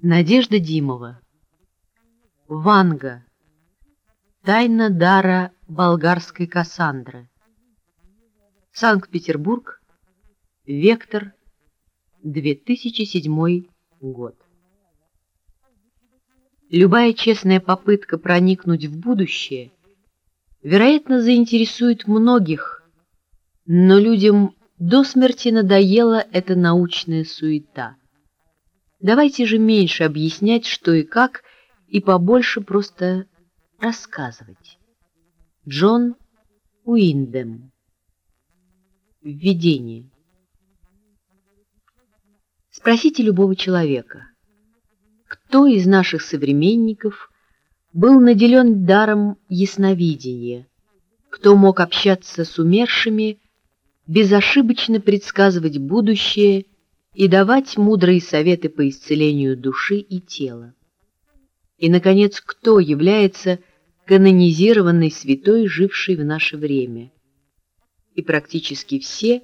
Надежда Димова. Ванга. Тайна дара болгарской Кассандры. Санкт-Петербург. Вектор. 2007 год. Любая честная попытка проникнуть в будущее вероятно заинтересует многих, но людям до смерти надоела эта научная суета. Давайте же меньше объяснять, что и как, и побольше просто рассказывать. Джон Уиндем Введение Спросите любого человека, кто из наших современников был наделен даром ясновидения, кто мог общаться с умершими, безошибочно предсказывать будущее и давать мудрые советы по исцелению души и тела. И, наконец, кто является канонизированной святой, жившей в наше время? И практически все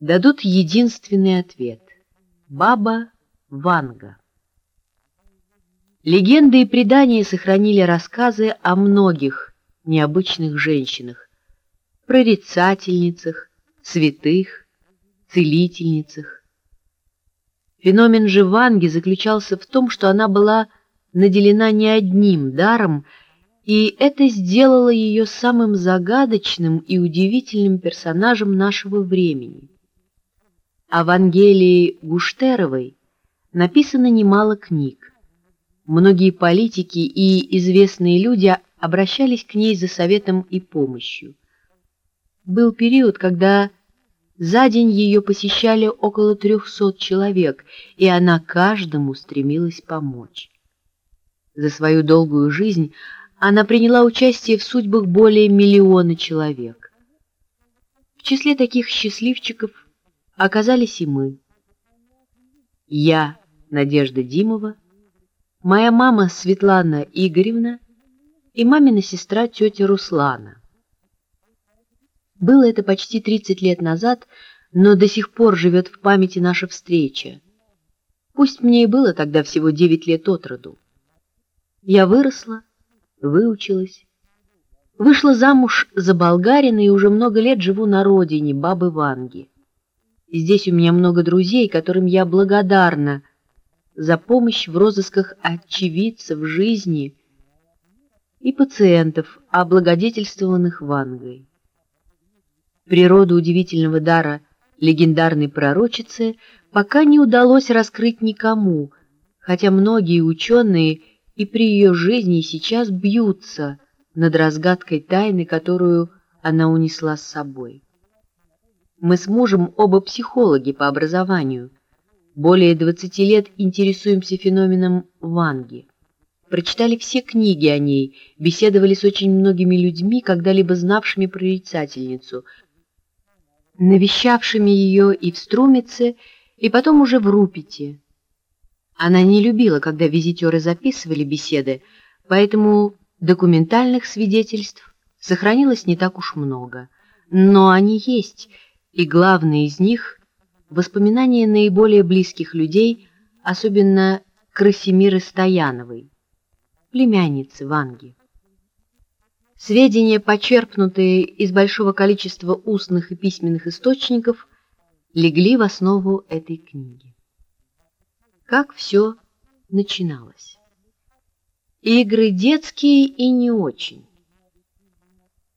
дадут единственный ответ – Баба Ванга. Легенды и предания сохранили рассказы о многих необычных женщинах, прорицательницах, святых, целительницах, Феномен же Ванги заключался в том, что она была наделена не одним даром, и это сделало ее самым загадочным и удивительным персонажем нашего времени. О Вангелии Гуштеровой написано немало книг. Многие политики и известные люди обращались к ней за советом и помощью. Был период, когда за день ее посещали около трехсот человек, и она каждому стремилась помочь. За свою долгую жизнь она приняла участие в судьбах более миллиона человек. В числе таких счастливчиков оказались и мы. Я, Надежда Димова, моя мама Светлана Игоревна и мамина сестра тетя Руслана. Было это почти 30 лет назад, но до сих пор живет в памяти наша встреча. Пусть мне и было тогда всего 9 лет от роду. Я выросла, выучилась, вышла замуж за болгарина и уже много лет живу на родине, бабы Ванги. Здесь у меня много друзей, которым я благодарна за помощь в розысках очевидцев жизни и пациентов, облагодетельствованных Вангой. Природу удивительного дара легендарной пророчицы пока не удалось раскрыть никому, хотя многие ученые и при ее жизни сейчас бьются над разгадкой тайны, которую она унесла с собой. Мы с мужем оба психологи по образованию. Более 20 лет интересуемся феноменом Ванги. Прочитали все книги о ней, беседовали с очень многими людьми, когда-либо знавшими прорицательницу – навещавшими ее и в Струмице, и потом уже в Рупите. Она не любила, когда визитеры записывали беседы, поэтому документальных свидетельств сохранилось не так уж много. Но они есть, и главное из них — воспоминания наиболее близких людей, особенно Красимиры Стояновой, племянницы Ванги. Сведения, почерпнутые из большого количества устных и письменных источников, легли в основу этой книги. Как все начиналось? Игры детские и не очень.